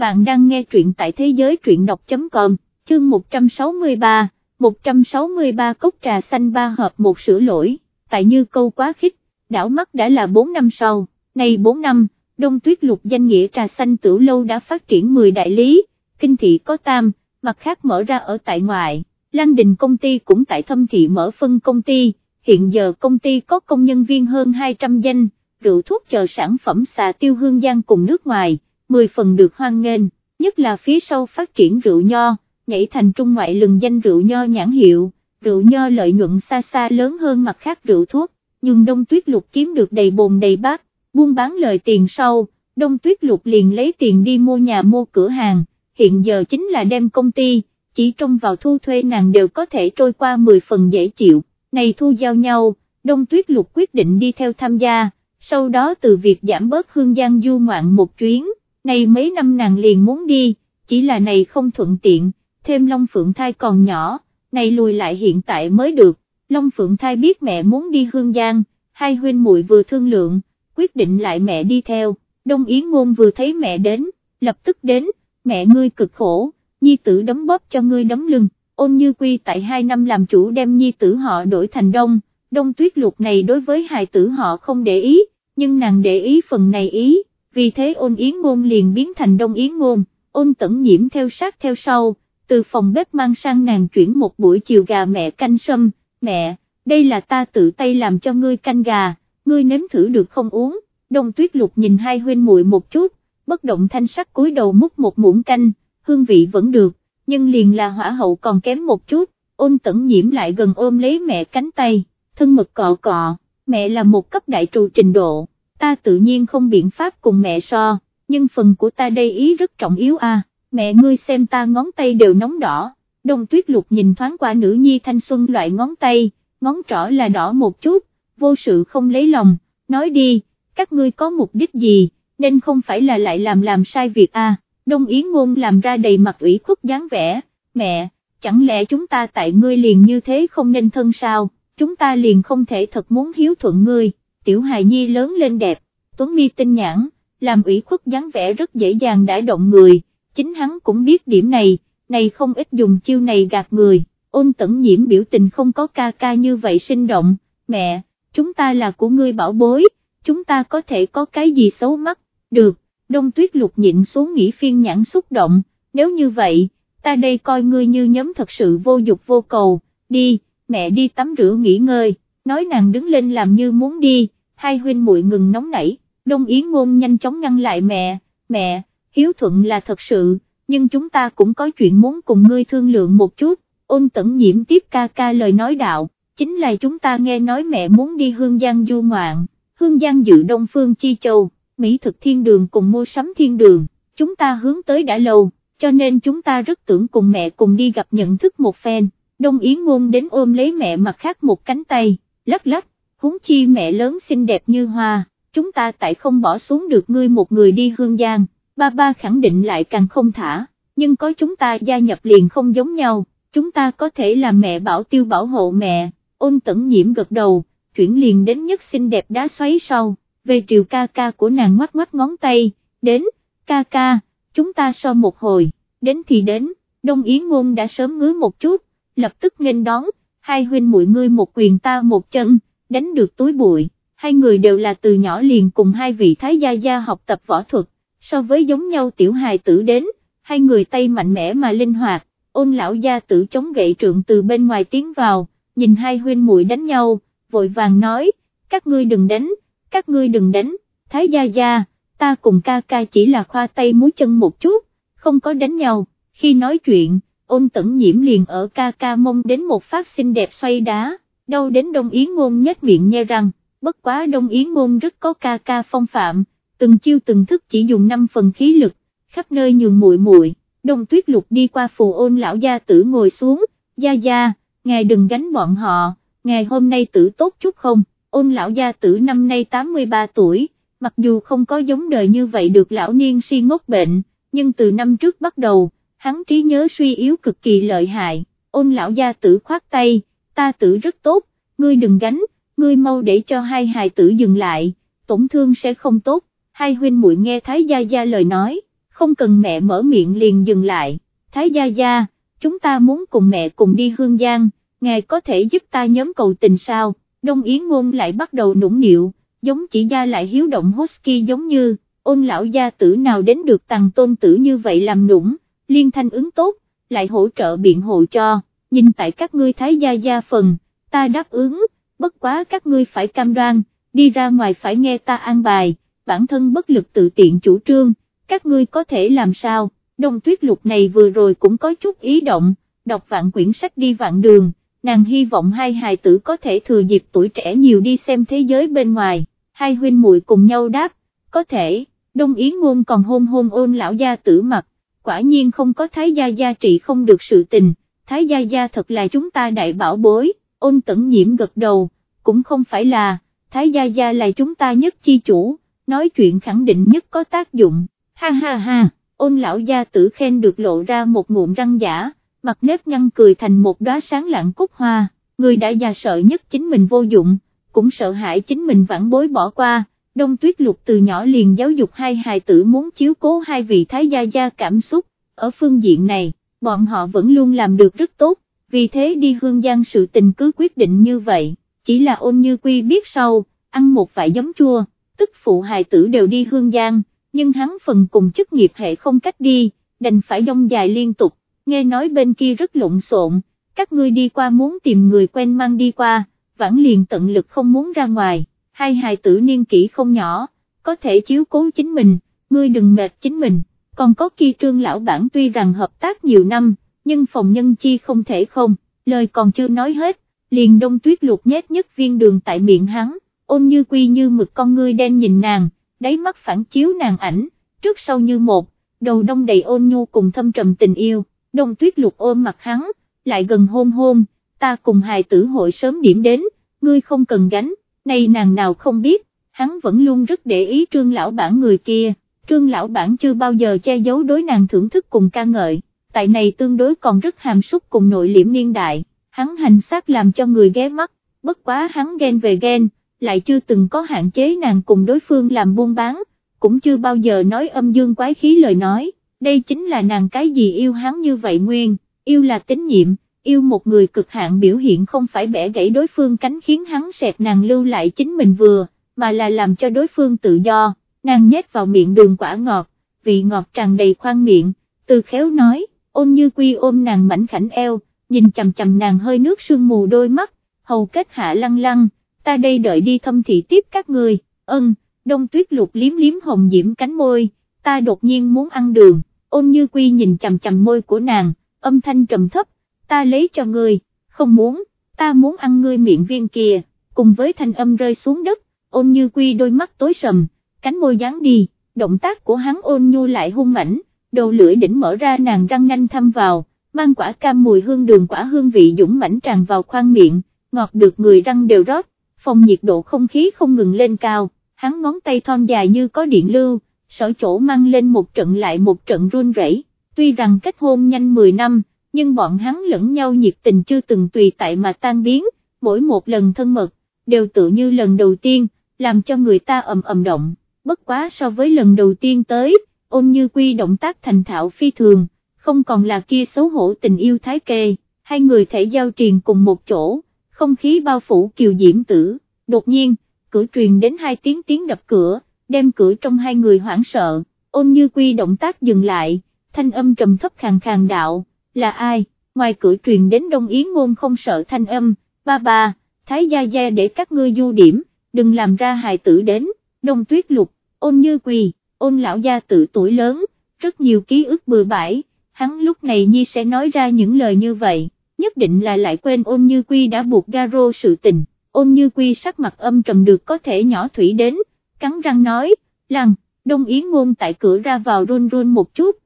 bạn đang nghe truyện tại thế giới truyện đọc.com, chương 163, 163 cốc trà xanh ba hộp một sữa lỗi, tại như câu quá khích, đảo mắt đã là 4 năm sau, Nay 4 năm, đông tuyết lục danh nghĩa trà xanh tử lâu đã phát triển 10 đại lý, kinh thị có tam, mặt khác mở ra ở tại ngoại, Lan Đình công ty cũng tại thâm thị mở phân công ty, hiện giờ công ty có công nhân viên hơn 200 danh, rượu thuốc chờ sản phẩm xà tiêu hương giang cùng nước ngoài, 10 phần được hoan nghênh, nhất là phía sau phát triển rượu nho, nhảy thành trung ngoại lừng danh rượu nho nhãn hiệu, rượu nho lợi nhuận xa xa lớn hơn mặt khác rượu thuốc, nhưng đông tuyết lục kiếm được đầy bồn đầy bát, buôn bán lời tiền sau, đông tuyết lục liền lấy tiền đi mua nhà mua cửa hàng, hiện giờ chính là đem công ty, chỉ trong vào thu thuê nàng đều có thể trôi qua 10 phần dễ chịu, này thu giao nhau, đông tuyết lục quyết định đi theo tham gia, sau đó từ việc giảm bớt hương giang du ngoạn một chuyến, này mấy năm nàng liền muốn đi, chỉ là này không thuận tiện, thêm Long Phượng thai còn nhỏ, này lùi lại hiện tại mới được, Long Phượng thai biết mẹ muốn đi hương giang, hai huynh muội vừa thương lượng, quyết định lại mẹ đi theo, Đông Yến Ngôn vừa thấy mẹ đến, lập tức đến, mẹ ngươi cực khổ, nhi tử đấm bóp cho ngươi đấm lưng, ôn như quy tại hai năm làm chủ đem nhi tử họ đổi thành đông, đông tuyết lục này đối với hài tử họ không để ý, nhưng nàng để ý phần này ý, vì thế ôn yến ngôn liền biến thành đông yến ngôn, ôn tẩn nhiễm theo sát theo sau, từ phòng bếp mang sang nàng chuyển một buổi chiều gà mẹ canh sâm, mẹ, đây là ta tự tay làm cho ngươi canh gà, ngươi nếm thử được không uống, đông tuyết lục nhìn hai huynh muội một chút, bất động thanh sắc cúi đầu múc một muỗng canh, hương vị vẫn được, nhưng liền là hỏa hậu còn kém một chút, ôn tẩn nhiễm lại gần ôm lấy mẹ cánh tay, thân mật cọ cọ, mẹ là một cấp đại trù trình độ, ta tự nhiên không biện pháp cùng mẹ so, nhưng phần của ta đây ý rất trọng yếu a. mẹ ngươi xem ta ngón tay đều nóng đỏ, đông tuyết lục nhìn thoáng qua nữ nhi thanh xuân loại ngón tay, ngón trỏ là đỏ một chút, vô sự không lấy lòng, nói đi, các ngươi có mục đích gì, nên không phải là lại làm làm sai việc a. Đông Yến Ngôn làm ra đầy mặt ủy khuất dáng vẻ, mẹ, chẳng lẽ chúng ta tại ngươi liền như thế không nên thân sao, chúng ta liền không thể thật muốn hiếu thuận ngươi, tiểu hài nhi lớn lên đẹp, tuấn mi tinh nhãn, làm ủy khuất dáng vẻ rất dễ dàng đã động người, chính hắn cũng biết điểm này, này không ít dùng chiêu này gạt người, ôn tẩn nhiễm biểu tình không có ca ca như vậy sinh động, mẹ, chúng ta là của ngươi bảo bối, chúng ta có thể có cái gì xấu mắt, được, đông tuyết lục nhịn xuống nghĩ phiên nhãn xúc động, nếu như vậy, ta đây coi ngươi như nhóm thật sự vô dục vô cầu, đi, mẹ đi tắm rửa nghỉ ngơi, nói nàng đứng lên làm như muốn đi, hai huynh muội ngừng nóng nảy, đông yến ngôn nhanh chóng ngăn lại mẹ, mẹ, hiếu thuận là thật sự, nhưng chúng ta cũng có chuyện muốn cùng ngươi thương lượng một chút, ôn tẩn nhiễm tiếp ca ca lời nói đạo, chính là chúng ta nghe nói mẹ muốn đi hương giang du ngoạn, hương giang dự đông phương chi châu mỹ thực thiên đường cùng mua sắm thiên đường, chúng ta hướng tới đã lâu, cho nên chúng ta rất tưởng cùng mẹ cùng đi gặp nhận thức một phen, Đông Yến Ngôn đến ôm lấy mẹ mặt khác một cánh tay, lắc lắc, huống chi mẹ lớn xinh đẹp như hoa, chúng ta tại không bỏ xuống được ngươi một người đi hương giang, ba ba khẳng định lại càng không thả, nhưng có chúng ta gia nhập liền không giống nhau, chúng ta có thể làm mẹ bảo tiêu bảo hộ mẹ, ôn tẩn nhiễm gật đầu, chuyển liền đến nhất xinh đẹp đá xoáy sau về triều ca ca của nàng ngoắt ngoắt ngón tay, đến, ca ca, chúng ta so một hồi, đến thì đến, Đông Yến Ngôn đã sớm ngứa một chút, lập tức nghênh đón, hai huynh muội ngươi một quyền ta một chân, đánh được túi bụi, hai người đều là từ nhỏ liền cùng hai vị thái gia gia học tập võ thuật, so với giống nhau tiểu hài tử đến, hai người tay mạnh mẽ mà linh hoạt, ôn lão gia tử chống gậy trượng từ bên ngoài tiến vào, nhìn hai huynh muội đánh nhau, vội vàng nói, các ngươi đừng đánh, các ngươi đừng đánh, thái gia gia, ta cùng ca ca chỉ là khoa tay múi chân một chút, không có đánh nhau, khi nói chuyện, ôn tẩn nhiễm liền ở ca ca mông đến một phát xinh đẹp xoay đá, đâu đến Đông Yến Ngôn nhếch miệng nhe răng, bất quá Đông Yến Ngôn rất có ca ca phong phạm, từng chiêu từng thức chỉ dùng 5 phần khí lực, khắp nơi nhường muội muội. Đông Tuyết Lục đi qua phù ôn lão gia tử ngồi xuống, gia gia, ngài đừng gánh bọn họ, ngài hôm nay tử tốt chút không, ôn lão gia tử năm nay 83 tuổi, mặc dù không có giống đời như vậy được lão niên si ngốc bệnh, nhưng từ năm trước bắt đầu, hắn trí nhớ suy yếu cực kỳ lợi hại, ôn lão gia tử khoát tay, ta tử rất tốt, ngươi đừng gánh, ngươi mau để cho hai hài tử dừng lại, tổn thương sẽ không tốt, hai huynh muội nghe Thái Gia Gia lời nói, không cần mẹ mở miệng liền dừng lại, Thái Gia Gia, chúng ta muốn cùng mẹ cùng đi Hương Giang, ngài có thể giúp ta nhóm cầu tình sao, Đông Yến Ngôn lại bắt đầu nũng nịu, giống chỉ gia lại hiếu động husky giống như, ôn lão gia tử nào đến được tàng tôn tử như vậy làm nũng, liên thanh ứng tốt, lại hỗ trợ biện hộ cho, nhìn tại các ngươi Thái Gia Gia phần, ta đáp ứng, bất quá các ngươi phải cam đoan, đi ra ngoài phải nghe ta an bài, bản thân bất lực tự tiện chủ trương, các ngươi có thể làm sao, đông tuyết lục này vừa rồi cũng có chút ý động, đọc vạn quyển sách đi vạn đường, nàng hy vọng hai hài tử có thể thừa dịp tuổi trẻ nhiều đi xem thế giới bên ngoài, hai huynh muội cùng nhau đáp, có thể, đông yến ngôn còn hôn hôn ôn lão gia tử mặt, quả nhiên không có thái gia gia trị không được sự tình, thái gia gia thật là chúng ta đại bảo bối, ôn tẩn nhiễm gật đầu, cũng không phải là, thái gia gia là chúng ta nhất chi chủ, nói chuyện khẳng định nhất có tác dụng, ha ha ha, ôn lão gia tử khen được lộ ra một ngụm răng giả, mặt nếp nhăn cười thành một đóa sáng lạng cúc hoa, người đã già sợ nhất chính mình vô dụng, cũng sợ hãi chính mình vãn bối bỏ qua, đông tuyết lục từ nhỏ liền giáo dục hai hài tử muốn chiếu cố hai vị thái gia gia cảm xúc, ở phương diện này, bọn họ vẫn luôn làm được rất tốt, vì thế đi hương giang sự tình cứ quyết định như vậy, chỉ là ôn như quy biết sau, ăn một vài giấm chua, tức phụ hài tử đều đi hương giang, nhưng hắn phần cùng chức nghiệp hệ không cách đi, đành phải dông dài liên tục, nghe nói bên kia rất lộn xộn, các ngươi đi qua muốn tìm người quen mang đi qua, vãn liền tận lực không muốn ra ngoài, hai hài tử niên kỷ không nhỏ, có thể chiếu cố chính mình, ngươi đừng mệt chính mình, còn có kia trương lão bản tuy rằng hợp tác nhiều năm, nhưng phòng nhân chi không thể không, lời còn chưa nói hết, liền đông tuyết lục nhét nhất viên đường tại miệng hắn, ôn như quy như mực con ngươi đen nhìn nàng, đáy mắt phản chiếu nàng ảnh, trước sau như một, đầu đông đầy ôn nhu cùng thâm trầm tình yêu, đông tuyết lục ôm mặt hắn, lại gần hôn hôn, ta cùng hài tử hội sớm điểm đến, ngươi không cần gánh, này nàng nào không biết, hắn vẫn luôn rất để ý trương lão bản người kia, trương lão bản chưa bao giờ che giấu đối nàng thưởng thức cùng ca ngợi, tại này tương đối còn rất hàm súc cùng nội liễm niên đại, hắn hành xác làm cho người ghé mắt, bất quá hắn ghen về ghen, lại chưa từng có hạn chế nàng cùng đối phương làm buôn bán, cũng chưa bao giờ nói âm dương quái khí lời nói, đây chính là nàng cái gì yêu hắn như vậy nguyên, yêu là tín nhiệm, yêu một người cực hạn biểu hiện không phải bẻ gãy đối phương cánh khiến hắn sẹp nàng lưu lại chính mình vừa, mà là làm cho đối phương tự do, nàng nhét vào miệng đường quả ngọt, vị ngọt tràn đầy khoan miệng, từ khéo nói, ôn như quy ôm nàng mảnh khảnh eo, nhìn chầm chầm nàng hơi nước sương mù đôi mắt, hầu kết hạ lăng lăng, ta đây đợi đi thâm thị tiếp các người, ân, đông tuyết lục liếm liếm hồng diễm cánh môi, ta đột nhiên muốn ăn đường, ôn như quy nhìn chầm chầm môi của nàng, âm thanh trầm thấp, ta lấy cho ngươi, không muốn, ta muốn ăn ngươi miệng viên kìa, cùng với thanh âm rơi xuống đất, ôn như quy đôi mắt tối sầm, cánh môi dán đi, động tác của hắn ôn nhu lại hung mảnh, đầu lưỡi đỉnh mở ra nàng răng nanh thăm vào, mang quả cam mùi hương đường quả hương vị dũng mảnh tràn vào khoang miệng, ngọt được người răng đều rót, phòng nhiệt độ không khí không ngừng lên cao, hắn ngón tay thon dài như có điện lưu, sở chỗ mang lên một trận lại một trận run rẩy. tuy rằng kết hôn nhanh 10 năm, nhưng bọn hắn lẫn nhau nhiệt tình chưa từng tùy tại mà tan biến, mỗi một lần thân mật, đều tự như lần đầu tiên, làm cho người ta ầm ầm động, bất quá so với lần đầu tiên tới, ôn như quy động tác thành thạo phi thường, không còn là kia xấu hổ tình yêu thái kê, hai người thể giao truyền cùng một chỗ, không khí bao phủ kiều diễm tử, đột nhiên, cửa truyền đến hai tiếng tiếng đập cửa, đem cửa trong hai người hoảng sợ, ôn như quy động tác dừng lại, thanh âm trầm thấp khàn khàn đạo, là ai, ngoài cửa truyền đến đông yến ngôn không sợ thanh âm, ba ba, thái gia gia để các ngươi du điểm, đừng làm ra hài tử đến, đông tuyết lục, ôn như quy, ôn lão gia tử tuổi lớn, rất nhiều ký ức bừa bãi, hắn lúc này nhi sẽ nói ra những lời như vậy, nhất định là lại quên ôn như quy đã buộc Garo sự tình, ôn như quy sắc mặt âm trầm được có thể nhỏ thủy đến, cắn răng nói, lăng, đông yến ngôn tại cửa ra vào run run một chút,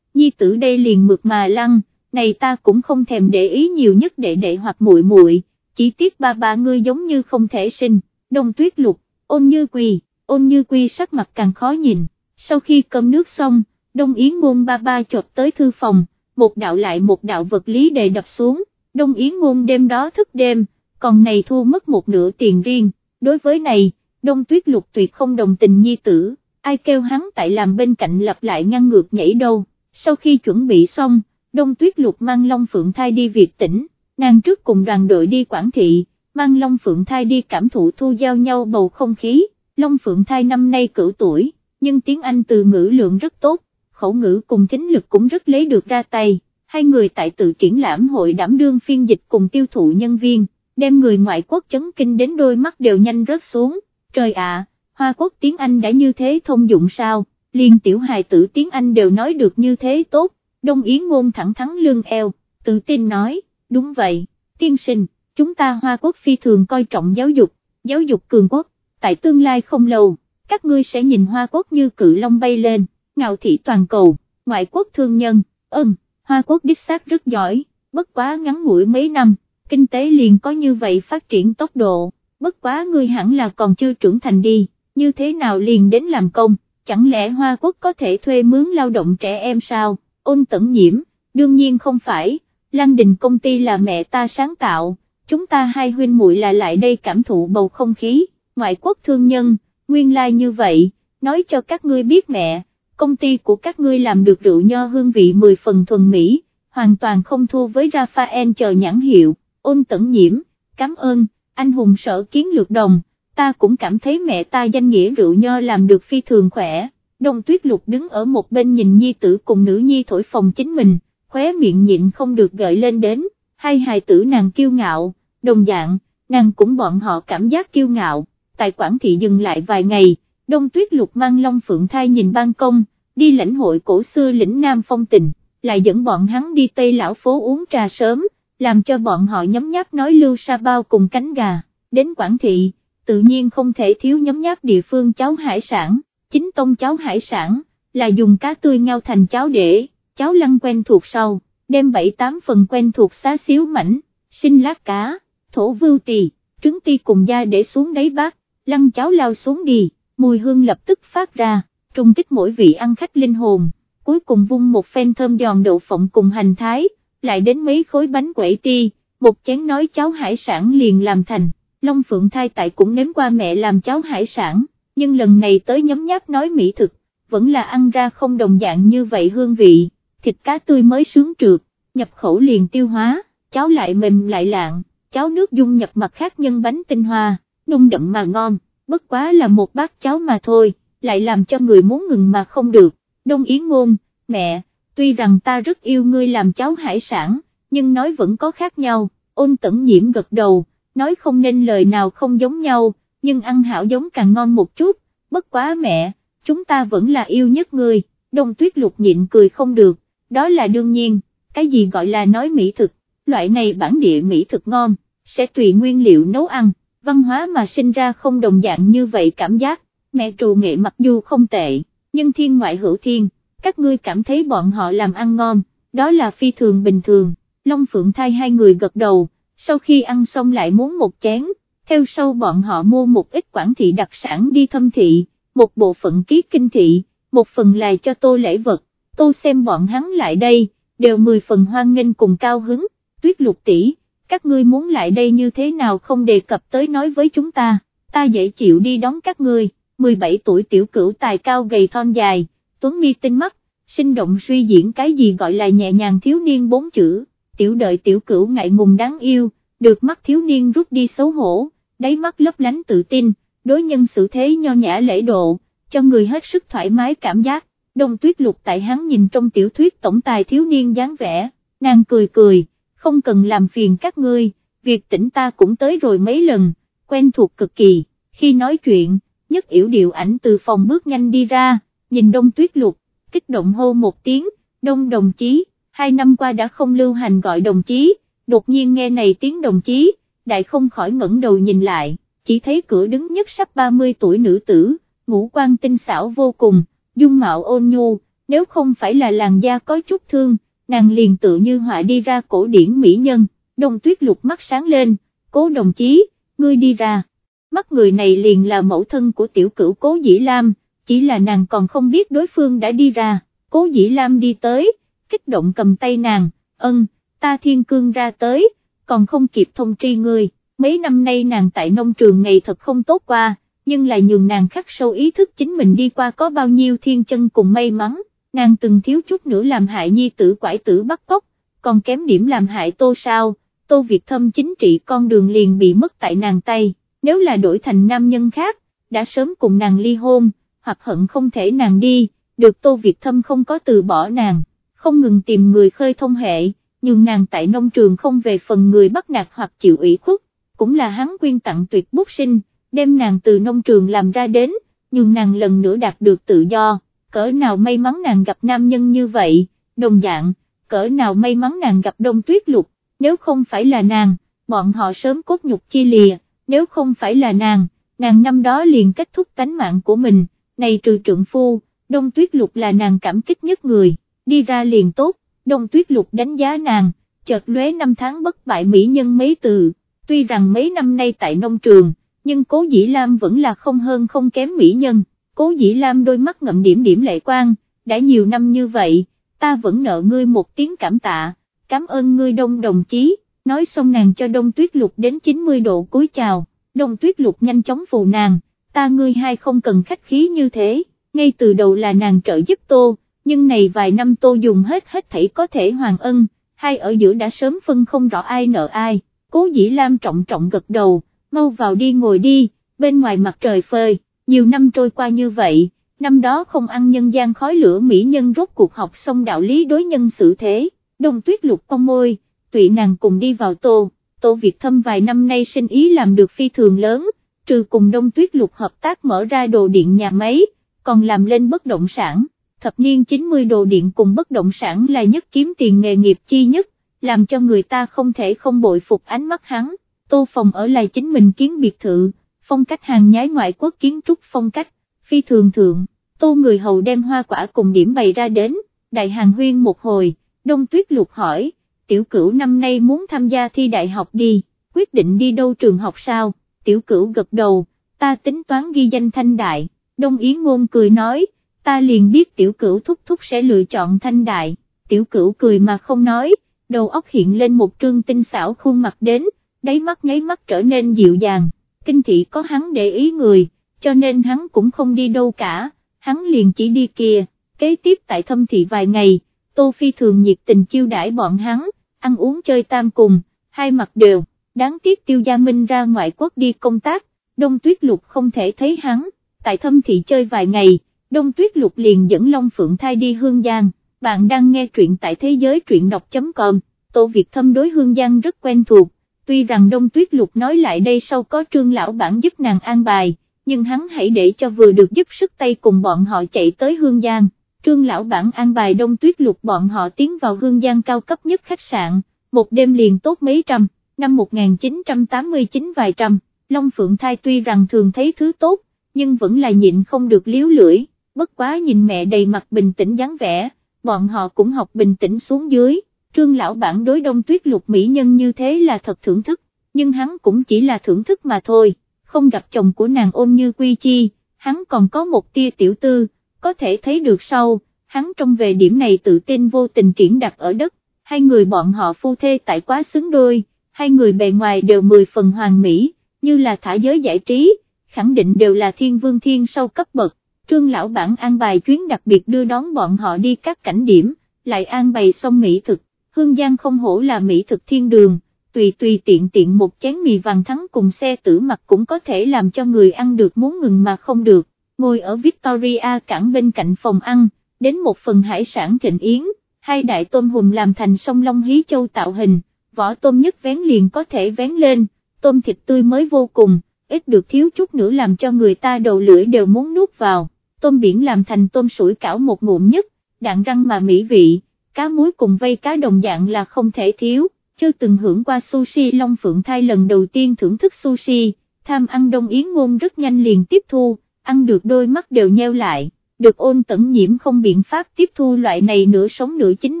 nhi tử đây liền mượt mà lăng, này ta cũng không thèm để ý nhiều nhất đệ đệ hoặc muội muội, chỉ tiếc ba ba ngươi giống như không thể sinh, đông tuyết lục, ôn như quy, ôn như quy sắc mặt càng khó nhìn, sau khi cơm nước xong, đông yến ngôn ba ba chột tới thư phòng, một đạo lại một đạo vật lý đề đập xuống, đông yến ngôn đêm đó thức đêm, còn này thu mất một nửa tiền riêng, đối với này, đông tuyết lục tuyệt không đồng tình nhi tử, ai kêu hắn tại làm bên cạnh lặp lại ngăn ngược nhảy đâu, sau khi chuẩn bị xong, Đông Tuyết Lục mang Long Phượng Thai đi Việt tỉnh, nàng trước cùng đoàn đội đi Quảng Thị, mang Long Phượng Thai đi cảm thụ thu giao nhau bầu không khí, Long Phượng Thai năm nay cửu tuổi, nhưng tiếng Anh từ ngữ lượng rất tốt, khẩu ngữ cùng thính lực cũng rất lấy được ra tay, hai người tại tự triển lãm hội đảm đương phiên dịch cùng tiêu thụ nhân viên, đem người ngoại quốc chấn kinh đến đôi mắt đều nhanh rớt xuống, trời ạ, Hoa Quốc tiếng Anh đã như thế thông dụng sao, liền tiểu hài tử tiếng Anh đều nói được như thế tốt, Đông Yến ngôn thẳng thắn lương eo, tự tin nói, đúng vậy, tiên sinh, chúng ta Hoa Quốc phi thường coi trọng giáo dục, giáo dục cường quốc, tại tương lai không lâu, các ngươi sẽ nhìn Hoa Quốc như cự long bay lên, ngạo thị toàn cầu, ngoại quốc thương nhân, ơn, Hoa Quốc đích xác rất giỏi, bất quá ngắn ngủi mấy năm, kinh tế liền có như vậy phát triển tốc độ, bất quá ngươi hẳn là còn chưa trưởng thành đi, như thế nào liền đến làm công, chẳng lẽ Hoa Quốc có thể thuê mướn lao động trẻ em sao, ôn tẩn nhiễm, đương nhiên không phải, Lăng Đình công ty là mẹ ta sáng tạo, chúng ta hai huynh muội là lại đây cảm thụ bầu không khí, ngoại quốc thương nhân, nguyên lai like như vậy, nói cho các ngươi biết mẹ, công ty của các ngươi làm được rượu nho hương vị 10 phần thuần mỹ, hoàn toàn không thua với Raphael chờ nhãn hiệu, ôn tẩn nhiễm, cảm ơn, anh hùng sở kiến lược đồng, ta cũng cảm thấy mẹ ta danh nghĩa rượu nho làm được phi thường khỏe, đông tuyết lục đứng ở một bên nhìn nhi tử cùng nữ nhi thổi phòng chính mình, khóe miệng nhịn không được gợi lên đến, hai hài tử nàng kiêu ngạo, đồng dạng, nàng cũng bọn họ cảm giác kiêu ngạo, tại Quản Thị dừng lại vài ngày, đông tuyết lục mang Long Phượng Thai nhìn ban công, đi lãnh hội cổ xưa lĩnh Nam phong tình, lại dẫn bọn hắn đi Tây Lão Phố uống trà sớm, làm cho bọn họ nhấm nháp nói lưu sa bao cùng cánh gà, đến Quản Thị, tự nhiên không thể thiếu nhấm nháp địa phương cháo hải sản, chính tông cháo hải sản, là dùng cá tươi ngao thành cháo để, cháo lăn quen thuộc sau, đem 7-8 phần quen thuộc xá xíu mảnh, sinh lát cá, thổ vưu tỳ, trứng ti cùng da để xuống đáy bát, lăn cháo lao xuống đi, mùi hương lập tức phát ra, trung kích mỗi vị ăn khách linh hồn, cuối cùng vung một phen thơm giòn đậu phộng cùng hành thái, lại đến mấy khối bánh quẩy ti, một chén nói cháo hải sản liền làm thành, Long Phượng thai tại cũng nếm qua mẹ làm cháo hải sản, nhưng lần này tới nhấm nháp nói mỹ thực, vẫn là ăn ra không đồng dạng như vậy hương vị, thịt cá tươi mới sướng trượt, nhập khẩu liền tiêu hóa, cháo lại mềm lại lạng, cháo nước dung nhập mặt khác nhân bánh tinh hoa, nung đậm mà ngon, bất quá là một bát cháo mà thôi, lại làm cho người muốn ngừng mà không được, Đông Yến ngôn, mẹ, tuy rằng ta rất yêu ngươi làm cháo hải sản, nhưng nói vẫn có khác nhau, ôn tẩn nhiễm gật đầu, nói không nên lời nào không giống nhau, nhưng ăn hảo giống càng ngon một chút, bất quá mẹ, chúng ta vẫn là yêu nhất người, đông tuyết lục nhịn cười không được, đó là đương nhiên, cái gì gọi là nói mỹ thực, loại này bản địa mỹ thực ngon, sẽ tùy nguyên liệu nấu ăn, văn hóa mà sinh ra không đồng dạng như vậy cảm giác, mẹ trù nghệ mặc dù không tệ, nhưng thiên ngoại hữu thiên, các ngươi cảm thấy bọn họ làm ăn ngon, đó là phi thường bình thường, Long Phượng thay hai người gật đầu, sau khi ăn xong lại muốn một chén, theo sau bọn họ mua một ít quản thị đặc sản đi thâm thị, một bộ phận ký kinh thị, một phần là cho tô lễ vật, tô xem bọn hắn lại đây, đều mười phần hoan nghênh cùng cao hứng, tuyết lục tỷ, các ngươi muốn lại đây như thế nào không đề cập tới nói với chúng ta, ta dễ chịu đi đón các ngươi, 17 tuổi tiểu cửu tài cao gầy thon dài, tuấn mi tinh mắt, sinh động suy diễn cái gì gọi là nhẹ nhàng thiếu niên bốn chữ, tiểu đợi tiểu cửu ngại ngùng đáng yêu, được mắt thiếu niên rút đi xấu hổ, đáy mắt lấp lánh tự tin, đối nhân xử thế nho nhã lễ độ, cho người hết sức thoải mái cảm giác, đông tuyết lục tại hắn nhìn trong tiểu thuyết tổng tài thiếu niên dáng vẻ, nàng cười cười, không cần làm phiền các ngươi, việc tỉnh ta cũng tới rồi mấy lần, quen thuộc cực kỳ, khi nói chuyện, nhất yểu điệu ảnh từ phòng bước nhanh đi ra, nhìn đông tuyết lục, kích động hô một tiếng, đông đồng chí, hai năm qua đã không lưu hành gọi đồng chí, đột nhiên nghe này tiếng đồng chí, đại không khỏi ngẩng đầu nhìn lại, chỉ thấy cửa đứng nhất sắp 30 tuổi nữ tử, ngũ quan tinh xảo vô cùng, dung mạo ôn nhu, nếu không phải là làn da có chút thương, nàng liền tự như họa đi ra cổ điển mỹ nhân, đồng tuyết lục mắt sáng lên, cố đồng chí, ngươi đi ra, mắt người này liền là mẫu thân của tiểu cửu cố dĩ lam, chỉ là nàng còn không biết đối phương đã đi ra, cố dĩ lam đi tới, kích động cầm tay nàng, ân, ta thiên cương ra tới, còn không kịp thông tri người. mấy năm nay nàng tại nông trường ngày thật không tốt qua, nhưng lại nhường nàng khắc sâu ý thức chính mình đi qua có bao nhiêu thiên chân cùng may mắn, nàng từng thiếu chút nữa làm hại nhi tử quải tử bắt cóc, còn kém điểm làm hại tô sao, tô Việt Thâm chính trị con đường liền bị mất tại nàng tay, nếu là đổi thành nam nhân khác, đã sớm cùng nàng ly hôn, hoặc hận không thể nàng đi, được tô Việt Thâm không có từ bỏ nàng, không ngừng tìm người khơi thông hệ, nhưng nàng tại nông trường không về phần người bắt nạt hoặc chịu ủy khuất, cũng là hắn quyên tặng tuyệt bút sinh, đem nàng từ nông trường làm ra đến, nhưng nàng lần nữa đạt được tự do, cỡ nào may mắn nàng gặp nam nhân như vậy, đồng dạng, cỡ nào may mắn nàng gặp đông tuyết lục, nếu không phải là nàng, bọn họ sớm cốt nhục chi lìa, nếu không phải là nàng, nàng năm đó liền kết thúc tánh mạng của mình, này trừ trượng phu, đông tuyết lục là nàng cảm kích nhất người, đi ra liền tốt, đông tuyết lục đánh giá nàng, chợt lóe năm tháng bất bại mỹ nhân mấy từ, tuy rằng mấy năm nay tại nông trường, nhưng cố dĩ Lam vẫn là không hơn không kém mỹ nhân, cố dĩ Lam đôi mắt ngậm điểm điểm lệ quang, đã nhiều năm như vậy, ta vẫn nợ ngươi một tiếng cảm tạ, cảm ơn ngươi đông đồng chí, nói xong nàng cho đông tuyết lục đến 90 độ cúi chào, đông tuyết lục nhanh chóng phù nàng, ta ngươi hai không cần khách khí như thế, ngay từ đầu là nàng trợ giúp tô, nhưng này vài năm tô dùng hết hết thảy có thể hoàn ân, hai ở giữa đã sớm phân không rõ ai nợ ai, cố dĩ Lam trọng trọng gật đầu, mau vào đi ngồi đi, bên ngoài mặt trời phơi, nhiều năm trôi qua như vậy, năm đó không ăn nhân gian khói lửa mỹ nhân rốt cuộc học xong đạo lý đối nhân xử thế, đông tuyết lục cong môi, tụy nàng cùng đi vào tô, tô Việt thâm vài năm nay sinh ý làm được phi thường lớn, trừ cùng đông tuyết lục hợp tác mở ra đồ điện nhà máy, còn làm lên bất động sản, thập niên 90 đồ điện cùng bất động sản là nhất kiếm tiền nghề nghiệp chi nhất, làm cho người ta không thể không bội phục ánh mắt hắn, tô phòng ở lại chính mình kiến biệt thự, phong cách hàng nhái ngoại quốc kiến trúc phong cách, phi thường thượng, tô người hầu đem hoa quả cùng điểm bày ra đến, đại hàng huyên một hồi, đông tuyết lục hỏi, tiểu cửu năm nay muốn tham gia thi đại học đi, quyết định đi đâu trường học sao, tiểu cửu gật đầu, ta tính toán ghi danh thanh đại, đông yến ngôn cười nói, ta liền biết tiểu cửu thúc thúc sẽ lựa chọn thanh đại, tiểu cửu cười mà không nói, đầu óc hiện lên một trương tinh xảo khuôn mặt đến, đáy mắt nháy mắt trở nên dịu dàng, kinh thị có hắn để ý người, cho nên hắn cũng không đi đâu cả, hắn liền chỉ đi kia, kế tiếp tại thâm thị vài ngày, Tô Phi thường nhiệt tình chiêu đãi bọn hắn, ăn uống chơi tam cùng, hai mặt đều, đáng tiếc tiêu gia minh ra ngoại quốc đi công tác, đông tuyết lục không thể thấy hắn, tại thâm thị chơi vài ngày, đông tuyết lục liền dẫn Long Phượng Thai đi Hương Giang, bạn đang nghe truyện tại thế giới truyện đọc.com, Tô Việt Thâm đối Hương Giang rất quen thuộc, tuy rằng đông tuyết lục nói lại đây sau có trương lão bản giúp nàng an bài, nhưng hắn hãy để cho vừa được giúp sức tay cùng bọn họ chạy tới Hương Giang. Trương lão bản an bài đông tuyết lục bọn họ tiến vào Hương Giang cao cấp nhất khách sạn, một đêm liền tốt mấy trăm, năm 1989 vài trăm, Long Phượng Thai tuy rằng thường thấy thứ tốt, nhưng vẫn là nhịn không được liếu lưỡi, bất quá nhìn mẹ đầy mặt bình tĩnh dáng vẻ, bọn họ cũng học bình tĩnh xuống dưới, trương lão bản đối đông tuyết lục mỹ nhân như thế là thật thưởng thức, nhưng hắn cũng chỉ là thưởng thức mà thôi, không gặp chồng của nàng ôn như quy chi, hắn còn có một tia tiểu tư, có thể thấy được sau, hắn trong về điểm này tự tin vô tình triển đặt ở đất, hai người bọn họ phu thê tại quá xứng đôi, hai người bề ngoài đều mười phần hoàn mỹ, như là thả giới giải trí, khẳng định đều là thiên vương thiên sau cấp bậc, trương lão bản an bài chuyến đặc biệt đưa đón bọn họ đi các cảnh điểm, lại an bày xong mỹ thực, hương giang không hổ là mỹ thực thiên đường. Tùy tùy tiện tiện một chén mì vàng thắng cùng xe tử mặt cũng có thể làm cho người ăn được muốn ngừng mà không được, ngồi ở Victoria cảng bên cạnh phòng ăn, đến một phần hải sản thịnh yến, hai đại tôm hùm làm thành sông Long Hí Châu tạo hình, vỏ tôm nhất vén liền có thể vén lên, tôm thịt tươi mới vô cùng, ít được thiếu chút nữa làm cho người ta đầu lưỡi đều muốn nuốt vào, tôm biển làm thành tôm sủi cảo một ngụm nhất, đạn răng mà mỹ vị, cá muối cùng vây cá đồng dạng là không thể thiếu, chưa từng hưởng qua sushi Long Phượng Thai lần đầu tiên thưởng thức sushi, tham ăn đông yến ngôn rất nhanh liền tiếp thu, ăn được đôi mắt đều nheo lại được ôn tẩn nhiễm không biện pháp tiếp thu loại này nửa sống nửa chín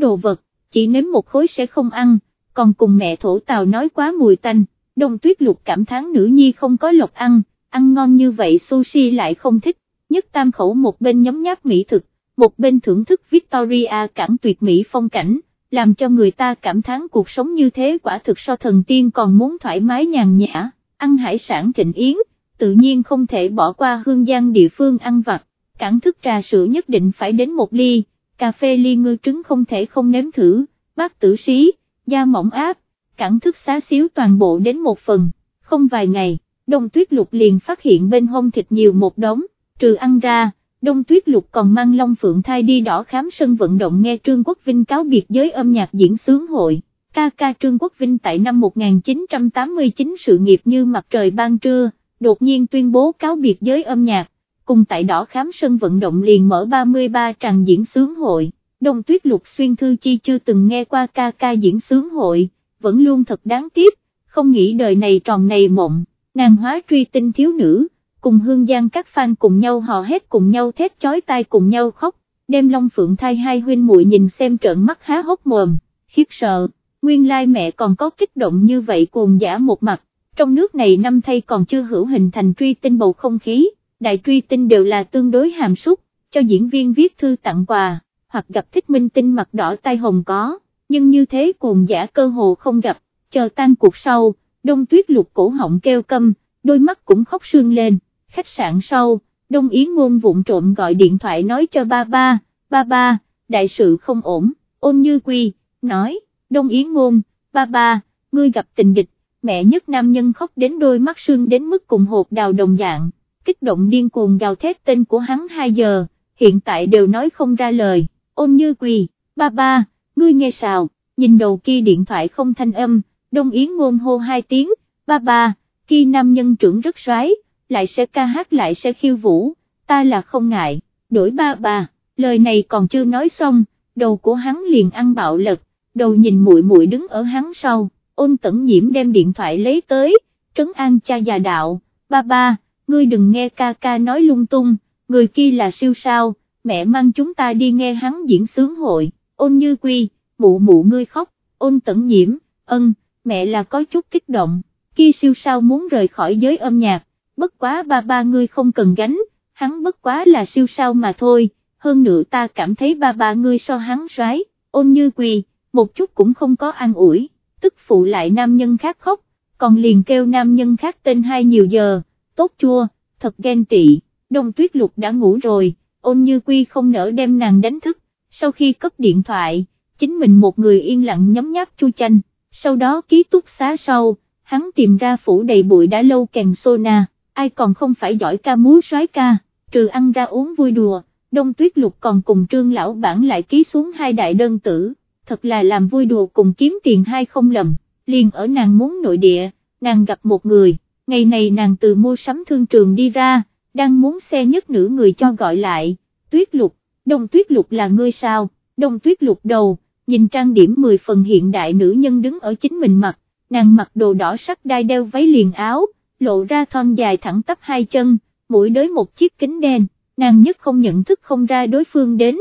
đồ vật, chỉ nếm một khối sẽ không ăn, còn cùng mẹ thổ tàu nói quá mùi tanh, đông tuyết lục cảm thán nữ nhi không có lộc ăn, ăn ngon như vậy sushi lại không thích, nhất tam khẩu một bên nhấm nháp mỹ thực, một bên thưởng thức Victoria cảng tuyệt mỹ phong cảnh, làm cho người ta cảm thán cuộc sống như thế quả thực so thần tiên còn muốn thoải mái nhàn nhã, ăn hải sản thịnh yến, tự nhiên không thể bỏ qua hương giang địa phương ăn vặt, cảng thức trà sữa nhất định phải đến một ly, cà phê ly ngư trứng không thể không nếm thử, bát tử xí, da mỏng áp, cảng thức xá xíu toàn bộ đến một phần, không vài ngày, đông tuyết lục liền phát hiện bên hông thịt nhiều một đống, trừ ăn ra, đông tuyết lục còn mang Long Phượng thai đi đỏ khám sân vận động nghe Trương Quốc Vinh cáo biệt giới âm nhạc diễn sướng hội. Ca ca Trương Quốc Vinh tại năm 1989 sự nghiệp như mặt trời ban trưa, đột nhiên tuyên bố cáo biệt giới âm nhạc, cùng tại đỏ khám sân vận động liền mở 33 tràng diễn sướng hội, đông tuyết lục xuyên thư chi chưa từng nghe qua ca ca diễn sướng hội, vẫn luôn thật đáng tiếc, không nghĩ đời này tròn này mộng, nàng hóa truy tinh thiếu nữ, cùng hương giang các fan cùng nhau hò hét cùng nhau thét chói tai cùng nhau khóc, đêm long phượng thai hai huynh muội nhìn xem trợn mắt há hốc mồm, khiếp sợ, nguyên lai mẹ còn có kích động như vậy cuồng giả một mặt, trong nước này năm thay còn chưa hữu hình thành truy tinh bầu không khí, đại truy tinh đều là tương đối hàm súc, cho diễn viên viết thư tặng quà, hoặc gặp thích minh tinh mặt đỏ tai hồng có, nhưng như thế cuồng giả cơ hồ không gặp, chờ tan cuộc sau, đông tuyết lục cổ họng kêu câm, đôi mắt cũng khóc sương lên, khách sạn sau, đông yến ngôn vụng trộm gọi điện thoại nói cho ba ba, ba ba, đại sự không ổn, ôn như quy, nói, đông yến ngôn, ba ba, ngươi gặp tình địch, mẹ nhất nam nhân khóc đến đôi mắt sương đến mức cùng hộp đào đồng dạng, kích động điên cuồng gào thét tên của hắn 2 giờ, hiện tại đều nói không ra lời, ôn như quỳ, ba ba, ngươi nghe sao, nhìn đầu kia điện thoại không thanh âm, đông yến ngôn hô hai tiếng, ba ba, kia nam nhân trưởng rất xoái, lại sẽ ca hát lại sẽ khiêu vũ, ta là không ngại, đổi ba ba, lời này còn chưa nói xong, đầu của hắn liền ăn bạo lật, đầu nhìn muội muội đứng ở hắn sau, ôn tẩn nhiễm đem điện thoại lấy tới, trấn an cha già đạo, ba ba, ngươi đừng nghe ca ca nói lung tung, người kia là siêu sao, mẹ mang chúng ta đi nghe hắn diễn sướng hội, ôn như quy, mụ mụ ngươi khóc, ôn tẩn nhiễm, ân, mẹ là có chút kích động, kia siêu sao muốn rời khỏi giới âm nhạc, bất quá ba ba ngươi không cần gánh, hắn bất quá là siêu sao mà thôi, hơn nữa ta cảm thấy ba ba ngươi so hắn xoái, ôn như quỳ, một chút cũng không có an ủi, tức phụ lại nam nhân khác khóc, còn liền kêu nam nhân khác tên hai nhiều giờ, tốt chua, thật ghen tị, đông tuyết lục đã ngủ rồi, ôn như quy không nỡ đem nàng đánh thức, sau khi cất điện thoại, chính mình một người yên lặng nhấm nháp chu chanh, sau đó ký túc xá sau, hắn tìm ra phủ đầy bụi đã lâu kèn sona, ai còn không phải giỏi ca múa soái ca, trừ ăn ra uống vui đùa, đông tuyết lục còn cùng trương lão bản lại ký xuống hai đại đơn tử, thật là làm vui đùa cùng kiếm tiền hai không lầm, liền ở nàng muốn nội địa, nàng gặp một người, ngày này nàng từ mua sắm thương trường đi ra, đang muốn xe nhất nữ người cho gọi lại, tuyết lục, đông tuyết lục là ngươi sao, đông tuyết lục đầu, nhìn trang điểm 10 phần hiện đại nữ nhân đứng ở chính mình mặt, nàng mặc đồ đỏ sắc đai đeo váy liền áo, lộ ra thon dài thẳng tắp hai chân, mũi đới một chiếc kính đen, nàng nhất không nhận thức không ra đối phương đến,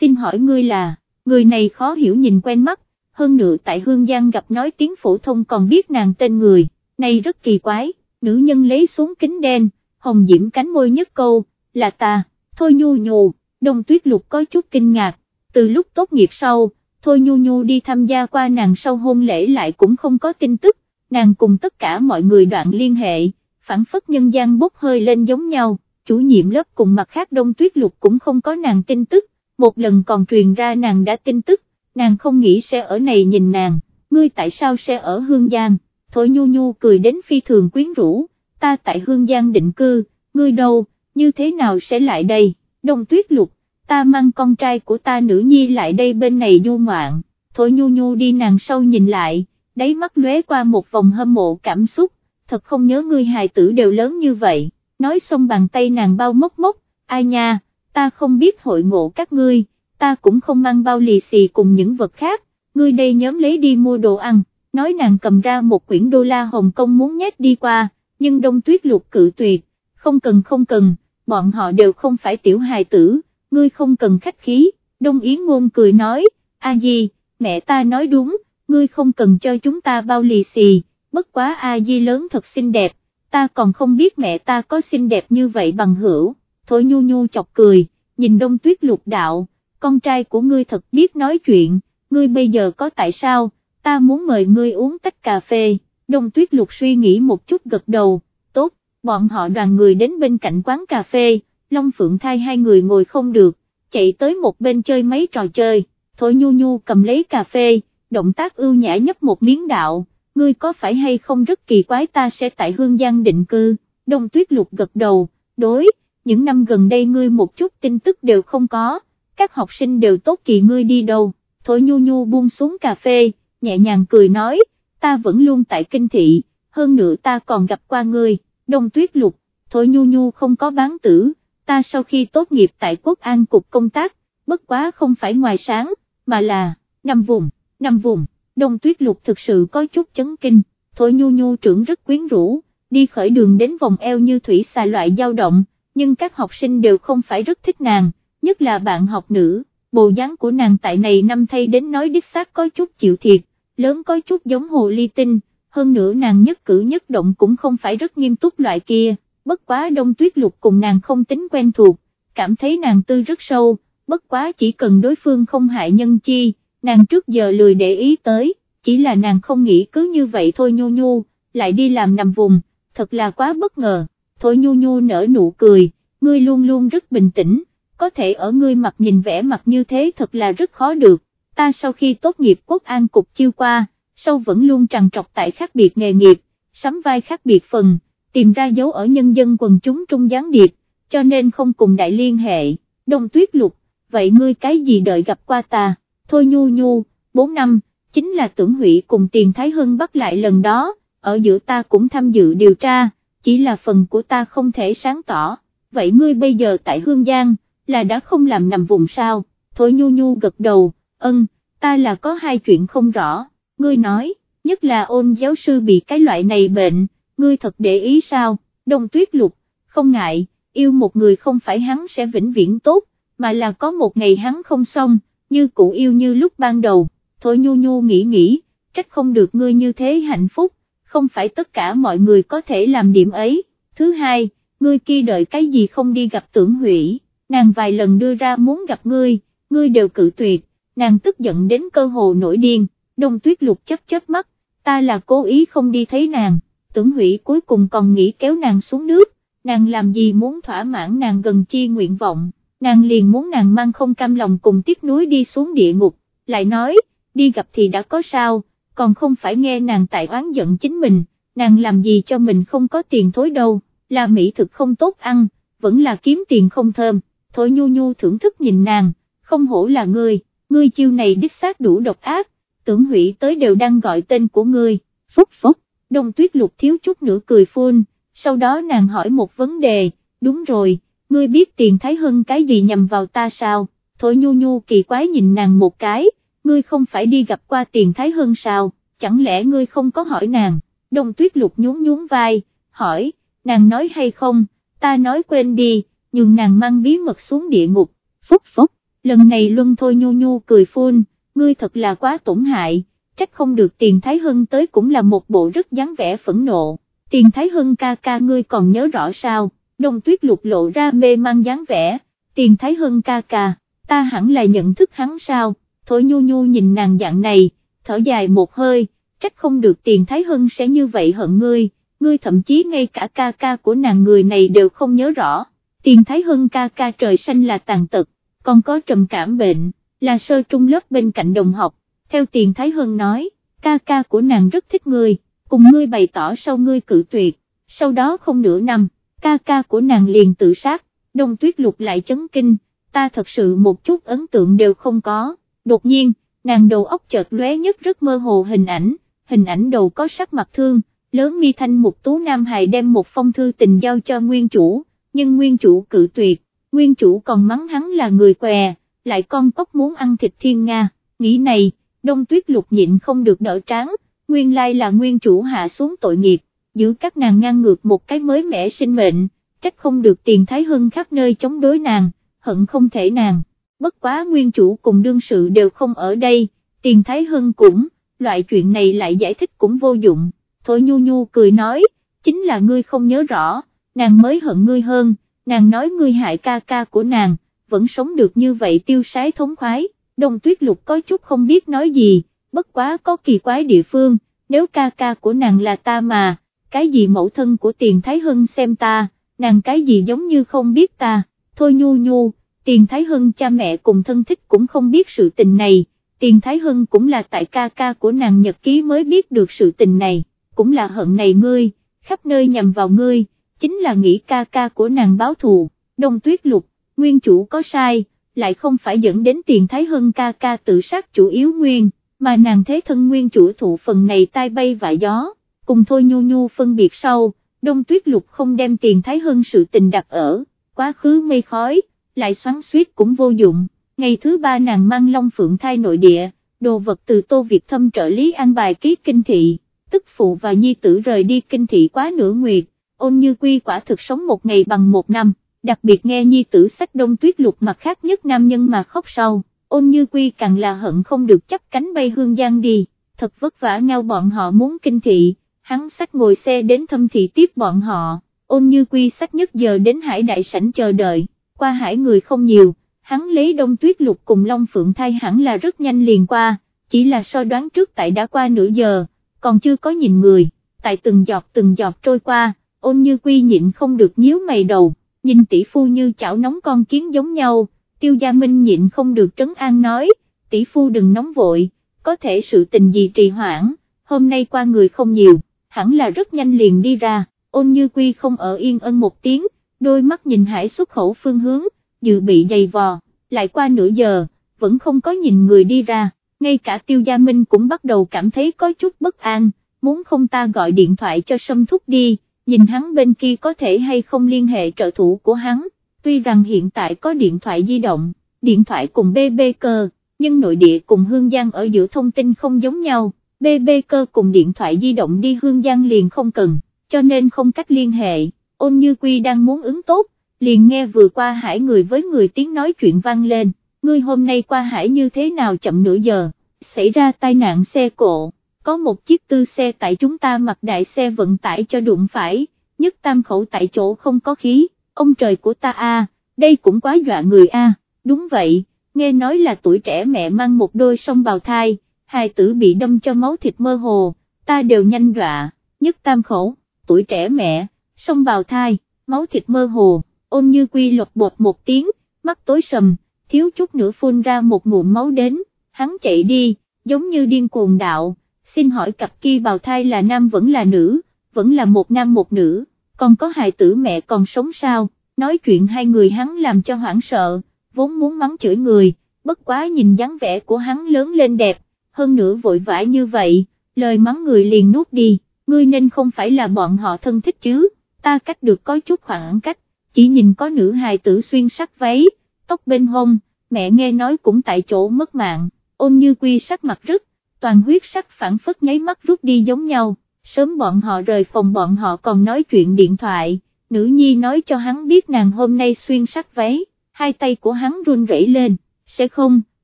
xin hỏi ngươi là, người này khó hiểu nhìn quen mắt, hơn nữa tại Hương Giang gặp nói tiếng phổ thông còn biết nàng tên người, này rất kỳ quái, nữ nhân lấy xuống kính đen, hồng diễm cánh môi nhất câu, là ta, thôi nhu nhu, đông tuyết lục có chút kinh ngạc, từ lúc tốt nghiệp sau, thôi nhu nhu đi tham gia qua nàng sau hôn lễ lại cũng không có tin tức, nàng cùng tất cả mọi người đoạn liên hệ, phản phất nhân gian bốc hơi lên giống nhau, chủ nhiệm lớp cùng mặt khác đông tuyết lục cũng không có nàng tin tức, một lần còn truyền ra nàng đã tin tức, nàng không nghĩ sẽ ở này nhìn nàng, ngươi tại sao sẽ ở Hương Giang, Thôi Nhu Nhu cười đến phi thường quyến rũ, ta tại Hương Giang định cư, ngươi đâu, như thế nào sẽ lại đây, đông tuyết lục, ta mang con trai của ta nữ nhi lại đây bên này du ngoạn, Thôi Nhu Nhu đi nàng sau nhìn lại, đáy mắt lóe qua một vòng hâm mộ cảm xúc, thật không nhớ ngươi hài tử đều lớn như vậy, nói xong bàn tay nàng bao mốc mốc, ai nha, ta không biết hội ngộ các ngươi, ta cũng không mang bao lì xì cùng những vật khác, ngươi đây nhóm lấy đi mua đồ ăn, nói nàng cầm ra một quyển đô la Hồng Kông muốn nhét đi qua, nhưng đông tuyết lục cự tuyệt, không cần không cần, bọn họ đều không phải tiểu hài tử, ngươi không cần khách khí, đông yến ngôn cười nói, a di, mẹ ta nói đúng, ngươi không cần cho chúng ta bao lì xì, bất quá a di lớn thật xinh đẹp, ta còn không biết mẹ ta có xinh đẹp như vậy bằng hữu, Thôi nhu nhu chọc cười, nhìn đông tuyết lục đạo, con trai của ngươi thật biết nói chuyện, ngươi bây giờ có tại sao, ta muốn mời ngươi uống tách cà phê, đông tuyết lục suy nghĩ một chút gật đầu, tốt, bọn họ đoàn người đến bên cạnh quán cà phê, Long Phượng thai hai người ngồi không được, chạy tới một bên chơi mấy trò chơi, Thôi Nhu Nhu cầm lấy cà phê, động tác ưu nhã nhất một miếng đạo, ngươi có phải hay không rất kỳ quái ta sẽ tại Hương Giang định cư, Đông Tuyết Lục gật đầu, đối, những năm gần đây ngươi một chút tin tức đều không có, các học sinh đều tốt kỳ ngươi đi đâu, thổi Nhu Nhu buông xuống cà phê, nhẹ nhàng cười nói, ta vẫn luôn tại kinh thị, hơn nữa ta còn gặp qua ngươi, Đông Tuyết Lục, thổi Nhu Nhu không có bán tử, ta sau khi tốt nghiệp tại Quốc An Cục Công tác, bất quá không phải ngoài sáng, mà là, năm vùng, năm vùng, Đông Tuyết Lục thực sự có chút chấn kinh, thổi Nhu Nhu trưởng rất quyến rũ, đi khởi đường đến vòng eo như thủy xà loại dao động, nhưng các học sinh đều không phải rất thích nàng, nhất là bạn học nữ, bộ dáng của nàng tại này năm thay đến nói đích xác có chút chịu thiệt, lớn có chút giống hồ ly tinh, hơn nữa nàng nhất cử nhất động cũng không phải rất nghiêm túc loại kia, bất quá đông tuyết lục cùng nàng không tính quen thuộc, cảm thấy nàng tư rất sâu, bất quá chỉ cần đối phương không hại nhân chi, nàng trước giờ lười để ý tới, chỉ là nàng không nghĩ cứ như vậy thôi nhu nhu, lại đi làm nằm vùng, thật là quá bất ngờ, thôi nhu nhu nở nụ cười, ngươi luôn luôn rất bình tĩnh, có thể ở ngươi mặt nhìn vẻ mặt như thế thật là rất khó được, ta sau khi tốt nghiệp quốc an cục chiêu qua, sau vẫn luôn trằn trọc tại khác biệt nghề nghiệp, sắm vai khác biệt phần, tìm ra dấu ở nhân dân quần chúng trung gián điệp, cho nên không cùng đại liên hệ, đông tuyết lục, vậy ngươi cái gì đợi gặp qua ta, thôi nhu nhu, 4 năm, chính là tưởng hủy cùng tiền Thái Hưng bắt lại lần đó, ở giữa ta cũng tham dự điều tra, chỉ là phần của ta không thể sáng tỏ, vậy ngươi bây giờ tại Hương Giang, là đã không làm nằm vùng sao, thôi nhu nhu gật đầu, ân, ta là có hai chuyện không rõ, ngươi nói, nhất là ôn giáo sư bị cái loại này bệnh, ngươi thật để ý sao, đông tuyết lục, không ngại, yêu một người không phải hắn sẽ vĩnh viễn tốt, mà là có một ngày hắn không xong, như cũ yêu như lúc ban đầu, thôi nhu nhu nghĩ nghĩ, trách không được ngươi như thế hạnh phúc, không phải tất cả mọi người có thể làm điểm ấy, thứ hai, ngươi kia đợi cái gì không đi gặp tưởng hủy, nàng vài lần đưa ra muốn gặp ngươi, ngươi đều cự tuyệt, nàng tức giận đến cơ hồ nổi điên, đông tuyết lục chấp chớp mắt, ta là cố ý không đi thấy nàng, tưởng hủy cuối cùng còn nghĩ kéo nàng xuống nước, nàng làm gì muốn thỏa mãn nàng gần chi nguyện vọng, nàng liền muốn nàng mang không cam lòng cùng tiếc núi đi xuống địa ngục, lại nói, đi gặp thì đã có sao, còn không phải nghe nàng tại oán giận chính mình, nàng làm gì cho mình không có tiền thối đâu, là mỹ thực không tốt ăn, vẫn là kiếm tiền không thơm, thổi nhu nhu thưởng thức nhìn nàng, không hổ là ngươi, ngươi chiêu này đích xác đủ độc ác, tưởng hủy tới đều đang gọi tên của ngươi, phúc phúc, đông tuyết lục thiếu chút nữa cười phun, sau đó nàng hỏi một vấn đề, đúng rồi, ngươi biết tiền thái Hân cái gì nhầm vào ta sao, thổi nhu nhu kỳ quái nhìn nàng một cái, ngươi không phải đi gặp qua tiền thái Hân sao, chẳng lẽ ngươi không có hỏi nàng, đông tuyết lục nhún nhún vai, hỏi, nàng nói hay không, ta nói quên đi, nhưng nàng mang bí mật xuống địa ngục, phúc phúc, lần này luân thôi nhu nhu cười phun, ngươi thật là quá tổn hại, trách không được tiền thái Hân tới cũng là một bộ rất dáng vẻ phẫn nộ, tiền thái Hân ca ca ngươi còn nhớ rõ sao, đông tuyết lục lộ ra mê mang dáng vẻ, tiền thái hưng ca ca, ta hẳn là nhận thức hắn sao, thổi nhu nhu nhìn nàng dạng này, thở dài một hơi, trách không được tiền thái hưng sẽ như vậy hận ngươi, ngươi thậm chí ngay cả ca ca của nàng người này đều không nhớ rõ, tiền thái hưng ca ca trời xanh là tàn tật, còn có trầm cảm bệnh, là sơ trung lớp bên cạnh đồng học, theo tiền thái hưng nói, ca ca của nàng rất thích ngươi, cùng ngươi bày tỏ sau ngươi cử tuyệt, sau đó không nửa năm, ca ca của nàng liền tự sát, đông tuyết lục lại chấn kinh, ta thật sự một chút ấn tượng đều không có, đột nhiên, nàng đầu óc chợt lóe nhất rất mơ hồ hình ảnh, hình ảnh đầu có sắc mặt thương, lớn mi thanh một tú nam hài đem một phong thư tình giao cho nguyên chủ, nhưng nguyên chủ cự tuyệt, nguyên chủ còn mắng hắn là người què, lại con cóc muốn ăn thịt thiên Nga, nghĩ này, đông tuyết lục nhịn không được đỡ tráng, nguyên lai là nguyên chủ hạ xuống tội nghiệp, giữ các nàng ngang ngược một cái mới mẻ sinh mệnh, trách không được tiền thái hưng khắp nơi chống đối nàng, hận không thể nàng, bất quá nguyên chủ cùng đương sự đều không ở đây, tiền thái hưng cũng, loại chuyện này lại giải thích cũng vô dụng, thôi nhu nhu cười nói, chính là ngươi không nhớ rõ, nàng mới hận ngươi hơn, nàng nói ngươi hại ca ca của nàng, vẫn sống được như vậy tiêu sái thống khoái, đồng tuyết lục có chút không biết nói gì, bất quá có kỳ quái địa phương, nếu ca ca của nàng là ta mà, cái gì mẫu thân của tiền Thái Hưng xem ta, nàng cái gì giống như không biết ta, thôi nhu nhu, tiền Thái Hưng cha mẹ cùng thân thích cũng không biết sự tình này, tiền Thái Hưng cũng là tại ca ca của nàng nhật ký mới biết được sự tình này, cũng là hận này ngươi, khắp nơi nhằm vào ngươi, chính là nghĩ ca ca của nàng báo thù, đông tuyết lục, nguyên chủ có sai, lại không phải dẫn đến tiền Thái Hưng ca ca tự sát chủ yếu nguyên, mà nàng thế thân nguyên chủ thụ phần này tai bay vạ gió, cùng thôi nhu nhu phân biệt sau, đông tuyết lục không đem tiền Thái hơn sự tình đặt ở, quá khứ mây khói, lại xoắn suýt cũng vô dụng, ngày thứ ba nàng mang long phượng thai nội địa, đồ vật từ tô Việt thâm trợ lý an bài ký kinh thị, tức phụ và nhi tử rời đi kinh thị quá nửa nguyệt, ôn như quy quả thực sống một ngày bằng một năm, đặc biệt nghe nhi tử sách đông tuyết lục mặt khác nhất nam nhân mà khóc sau, ôn như quy càng là hận không được chấp cánh bay hương giang đi, thật vất vả nhau bọn họ muốn kinh thị, hắn sách ngồi xe đến thâm thị tiếp bọn họ, ôn như quy sách nhất giờ đến hải đại sảnh chờ đợi, qua hải người không nhiều, hắn lấy đông tuyết lục cùng Long Phượng thay hẳn là rất nhanh liền qua, chỉ là so đoán trước tại đã qua nửa giờ, còn chưa có nhìn người, tại từng giọt từng giọt trôi qua, ôn như quy nhịn không được nhíu mày đầu, nhìn tỷ phu như chảo nóng con kiến giống nhau, tiêu gia minh nhịn không được trấn an nói, tỷ phu đừng nóng vội, có thể sự tình gì trì hoãn, hôm nay qua người không nhiều, hẳn là rất nhanh liền đi ra, ôn như quy không ở yên ân một tiếng, đôi mắt nhìn hải xuất khẩu phương hướng, dự bị dày vò, lại qua nửa giờ, vẫn không có nhìn người đi ra, ngay cả tiêu gia minh cũng bắt đầu cảm thấy có chút bất an, muốn không ta gọi điện thoại cho sâm thúc đi, nhìn hắn bên kia có thể hay không liên hệ trợ thủ của hắn, tuy rằng hiện tại có điện thoại di động, điện thoại cùng BB cơ, nhưng nội địa cùng Hương Giang ở giữa thông tin không giống nhau, BB cơ cùng điện thoại di động đi Hương Giang liền không cần, cho nên không cách liên hệ, ôn như quy đang muốn ứng tốt, liền nghe vừa qua hải người với người tiếng nói chuyện vang lên, ngươi hôm nay qua hải như thế nào chậm nửa giờ, xảy ra tai nạn xe cộ, có một chiếc tư xe tại chúng ta mặc đại xe vận tải cho đụng phải, nhất tam khẩu tại chỗ không có khí, ông trời của ta a, đây cũng quá dọa người a, đúng vậy, nghe nói là tuổi trẻ mẹ mang một đôi song bào thai, hai tử bị đâm cho máu thịt mơ hồ, ta đều nhanh dọa, nhất tam khẩu, tuổi trẻ mẹ, song bào thai, máu thịt mơ hồ, ôn như quy lột bột một tiếng, mắt tối sầm, thiếu chút nữa phun ra một ngụm máu đến, hắn chạy đi, giống như điên cuồng đạo, xin hỏi cặp kia bào thai là nam vẫn là nữ, vẫn là một nam một nữ, còn có hài tử mẹ còn sống sao, nói chuyện hai người hắn làm cho hoảng sợ, vốn muốn mắng chửi người, bất quá nhìn dáng vẻ của hắn lớn lên đẹp, hơn nữa vội vã như vậy, lời mắng người liền nuốt đi, ngươi nên không phải là bọn họ thân thích chứ, ta cách được có chút khoảng cách, chỉ nhìn có nữ hài tử xuyên sắc váy, tóc bên hông, mẹ nghe nói cũng tại chỗ mất mạng, ôn như quy sắc mặt rứt, toàn huyết sắc phản phất nháy mắt rút đi giống nhau, sớm bọn họ rời phòng bọn họ còn nói chuyện điện thoại, nữ nhi nói cho hắn biết nàng hôm nay xuyên sắc váy, hai tay của hắn run rẩy lên, sẽ không,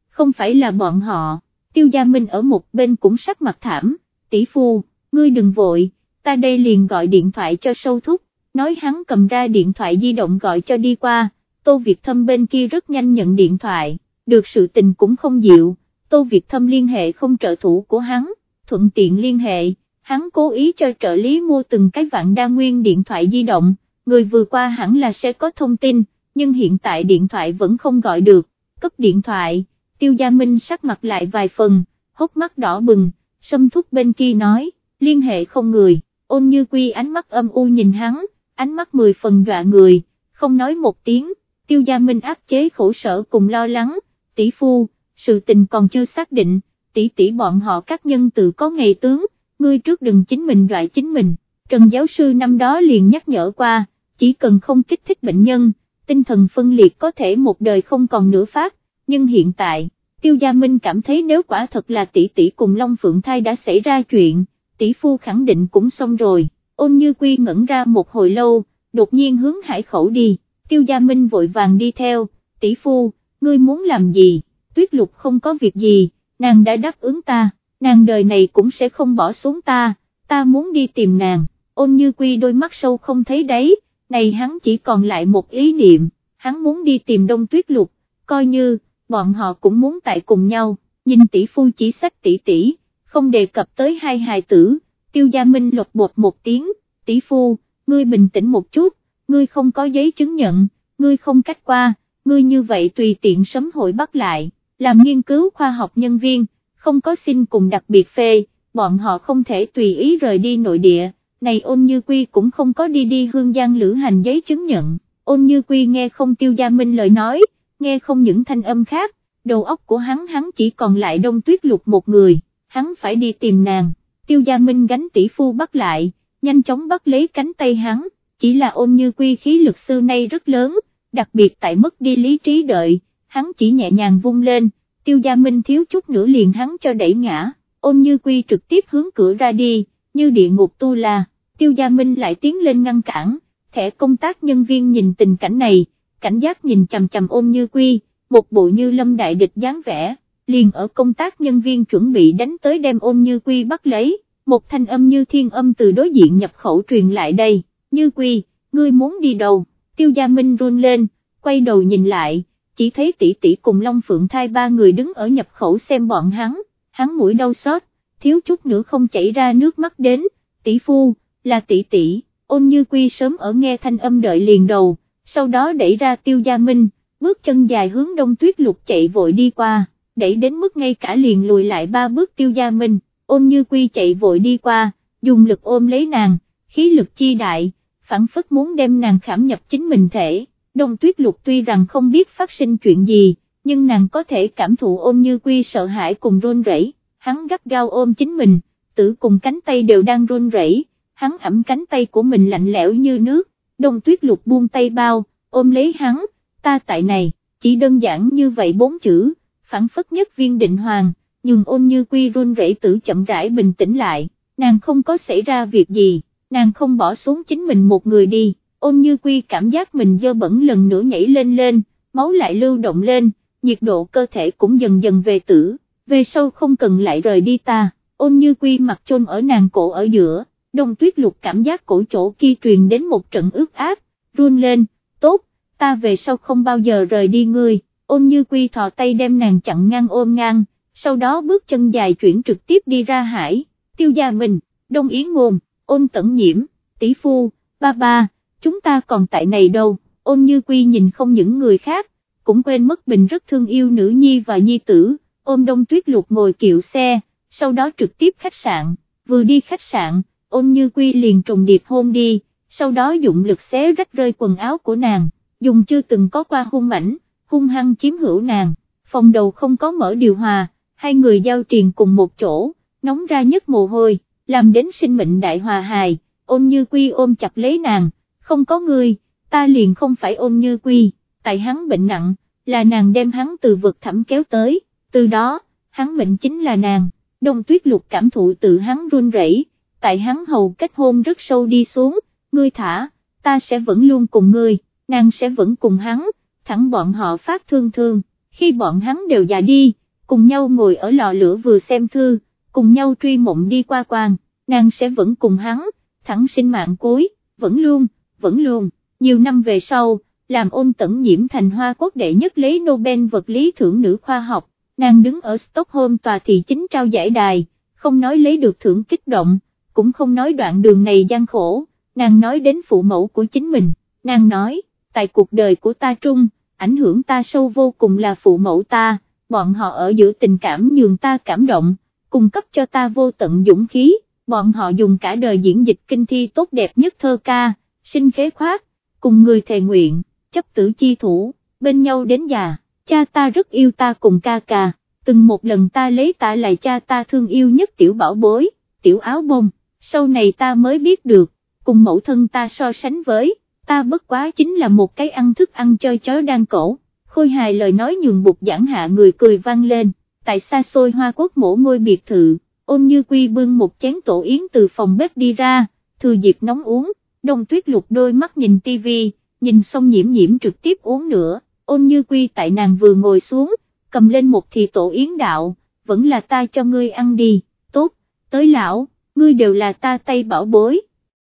không phải là bọn họ, tiêu gia minh ở một bên cũng sắc mặt thảm, tỷ phu, ngươi đừng vội, ta đây liền gọi điện thoại cho sâu thúc, nói hắn cầm ra điện thoại di động gọi cho đi qua, Tô Việt Thâm bên kia rất nhanh nhận điện thoại, được sự tình cũng không dịu, Tô Việt Thâm liên hệ không trợ thủ của hắn, thuận tiện liên hệ, hắn cố ý cho trợ lý mua từng cái vạn đa nguyên điện thoại di động, người vừa qua hẳn là sẽ có thông tin, nhưng hiện tại điện thoại vẫn không gọi được, cấp điện thoại, tiêu gia minh sắc mặt lại vài phần, hốc mắt đỏ bừng, xâm thúc bên kia nói, liên hệ không người, ôn như quy ánh mắt âm u nhìn hắn, ánh mắt mười phần dọa người, không nói một tiếng, tiêu gia minh áp chế khổ sở cùng lo lắng, tỷ phu, sự tình còn chưa xác định, tỷ tỷ bọn họ các nhân tự có ngày tướng, ngươi trước đừng chính mình dọa chính mình, Trần giáo sư năm đó liền nhắc nhở qua, chỉ cần không kích thích bệnh nhân, tinh thần phân liệt có thể một đời không còn nữa phát, nhưng hiện tại, Tiêu Gia Minh cảm thấy nếu quả thật là tỷ tỷ cùng Long Phượng Thai đã xảy ra chuyện, tỷ phu khẳng định cũng xong rồi, ôn như quy ngẩn ra một hồi lâu, đột nhiên hướng hải khẩu đi, Tiêu Gia Minh vội vàng đi theo, tỷ phu, ngươi muốn làm gì, tuyết lục không có việc gì, nàng đã đáp ứng ta, nàng đời này cũng sẽ không bỏ xuống ta, ta muốn đi tìm nàng, ôn như quy đôi mắt sâu không thấy đấy, này hắn chỉ còn lại một ý niệm, hắn muốn đi tìm đông tuyết lục, coi như, bọn họ cũng muốn tại cùng nhau, nhìn tỷ phu chỉ sách tỷ tỷ, không đề cập tới hai hài tử, tiêu gia minh lột bột một tiếng, tỷ phu, ngươi bình tĩnh một chút, ngươi không có giấy chứng nhận, ngươi không cách qua, ngươi như vậy tùy tiện sớm hội bắt lại, làm nghiên cứu khoa học nhân viên, không có xin cùng đặc biệt phê, bọn họ không thể tùy ý rời đi nội địa, này ôn như quy cũng không có đi đi hương giang lữ hành giấy chứng nhận, ôn như quy nghe không tiêu gia minh lời nói, nghe không những thanh âm khác, đầu óc của hắn hắn chỉ còn lại đông tuyết lục một người, hắn phải đi tìm nàng, tiêu gia minh gánh tỷ phu bắt lại, nhanh chóng bắt lấy cánh tay hắn, chỉ là ôn như quy khí lực sư nay rất lớn, đặc biệt tại mất đi lý trí đợi, hắn chỉ nhẹ nhàng vung lên, tiêu gia minh thiếu chút nữa liền hắn cho đẩy ngã, ôn như quy trực tiếp hướng cửa ra đi, như địa ngục tu la, tiêu gia minh lại tiến lên ngăn cản, thẻ công tác nhân viên nhìn tình cảnh này, cảnh giác nhìn chầm chầm ôn như quy, một bộ như lâm đại địch dáng vẻ, liền ở công tác nhân viên chuẩn bị đánh tới đem ôn như quy bắt lấy, một thanh âm như thiên âm từ đối diện nhập khẩu truyền lại đây, như quy, ngươi muốn đi đâu, tiêu gia minh run lên, quay đầu nhìn lại, chỉ thấy tỷ tỷ cùng Long Phượng thai ba người đứng ở nhập khẩu xem bọn hắn, hắn mũi đau xót, thiếu chút nữa không chảy ra nước mắt đến, tỷ phu, là tỷ tỷ, ôn như quy sớm ở nghe thanh âm đợi liền đầu, sau đó đẩy ra tiêu gia minh, bước chân dài hướng đông tuyết lục chạy vội đi qua, đẩy đến mức ngay cả liền lùi lại ba bước tiêu gia minh, ôn như quy chạy vội đi qua, dùng lực ôm lấy nàng, khí lực chi đại, phản phất muốn đem nàng khảm nhập chính mình thể, đông tuyết lục tuy rằng không biết phát sinh chuyện gì, nhưng nàng có thể cảm thụ ôn như quy sợ hãi cùng run rẩy, hắn gắt gao ôm chính mình, tử cùng cánh tay đều đang run rẩy, hắn ẩm cánh tay của mình lạnh lẽo như nước, đông tuyết lục buông tay bao, ôm lấy hắn, ta tại này, chỉ đơn giản như vậy bốn chữ, phản phất nhất viên định hoàng, nhưng ôn như quy run rẩy tử chậm rãi bình tĩnh lại, nàng không có xảy ra việc gì, nàng không bỏ xuống chính mình một người đi, ôn như quy cảm giác mình dơ bẩn lần nữa nhảy lên lên, máu lại lưu động lên, nhiệt độ cơ thể cũng dần dần về tử, về sau không cần lại rời đi ta, ôn như quy mặt chôn ở nàng cổ ở giữa, đông tuyết lục cảm giác cổ chỗ kia truyền đến một trận ướt áp, run lên, tốt, ta về sau không bao giờ rời đi ngươi, ôn như quy thò tay đem nàng chặn ngang ôm ngang, sau đó bước chân dài chuyển trực tiếp đi ra hải, tiêu gia mình, đông yến ngôn, ôn tẩn nhiễm, tỷ phu, ba ba, chúng ta còn tại này đâu, ôn như quy nhìn không những người khác, cũng quên mất bình rất thương yêu nữ nhi và nhi tử, ôm đông tuyết lục ngồi kiệu xe, sau đó trực tiếp khách sạn, vừa đi khách sạn, ôn như quy liền trùng điệp hôn đi, sau đó dụng lực xé rách rơi quần áo của nàng, dùng chưa từng có qua hung mảnh, hung hăng chiếm hữu nàng, phòng đầu không có mở điều hòa, hai người giao triền cùng một chỗ, nóng ra nhất mồ hôi, làm đến sinh mệnh đại hòa hài, ôn như quy ôm chặt lấy nàng, không có người, ta liền không phải ôn như quy, tại hắn bệnh nặng, là nàng đem hắn từ vực thẳm kéo tới, từ đó, hắn bệnh chính là nàng, đông tuyết lục cảm thụ tự hắn run rẩy, tại hắn hầu kết hôn rất sâu đi xuống, ngươi thả, ta sẽ vẫn luôn cùng ngươi, nàng sẽ vẫn cùng hắn, thẳng bọn họ phát thương thương, khi bọn hắn đều già đi, cùng nhau ngồi ở lò lửa vừa xem thư, cùng nhau truy mộng đi qua quan, nàng sẽ vẫn cùng hắn, thẳng sinh mạng cuối, vẫn luôn, vẫn luôn, nhiều năm về sau, làm ôn tẩn nhiễm thành hoa quốc đệ nhất lấy Nobel vật lý thưởng nữ khoa học, nàng đứng ở Stockholm tòa thị chính trao giải đài, không nói lấy được thưởng kích động, cũng không nói đoạn đường này gian khổ, nàng nói đến phụ mẫu của chính mình, nàng nói, tại cuộc đời của ta trung, ảnh hưởng ta sâu vô cùng là phụ mẫu ta, bọn họ ở giữa tình cảm nhường ta cảm động, cung cấp cho ta vô tận dũng khí, bọn họ dùng cả đời diễn dịch kinh thi tốt đẹp nhất thơ ca, sinh khế khoát, cùng người thề nguyện, chấp tử chi thủ, bên nhau đến già, cha ta rất yêu ta cùng ca ca, từng một lần ta lấy ta lại cha ta thương yêu nhất tiểu bảo bối, tiểu áo bông, sau này ta mới biết được, cùng mẫu thân ta so sánh với, ta bất quá chính là một cái ăn thức ăn chơi chó đang cổ, khôi hài lời nói nhường bục giảng hạ người cười vang lên, tại xa xôi hoa quốc mổ ngôi biệt thự, ôn như quy bưng một chén tổ yến từ phòng bếp đi ra, thừa dịp nóng uống, đông tuyết lục đôi mắt nhìn tivi, nhìn xong nhiễm nhiễm trực tiếp uống nữa, ôn như quy tại nàng vừa ngồi xuống, cầm lên một thì tổ yến đạo, vẫn là ta cho ngươi ăn đi, tốt, tới lão, ngươi đều là ta tay bảo bối.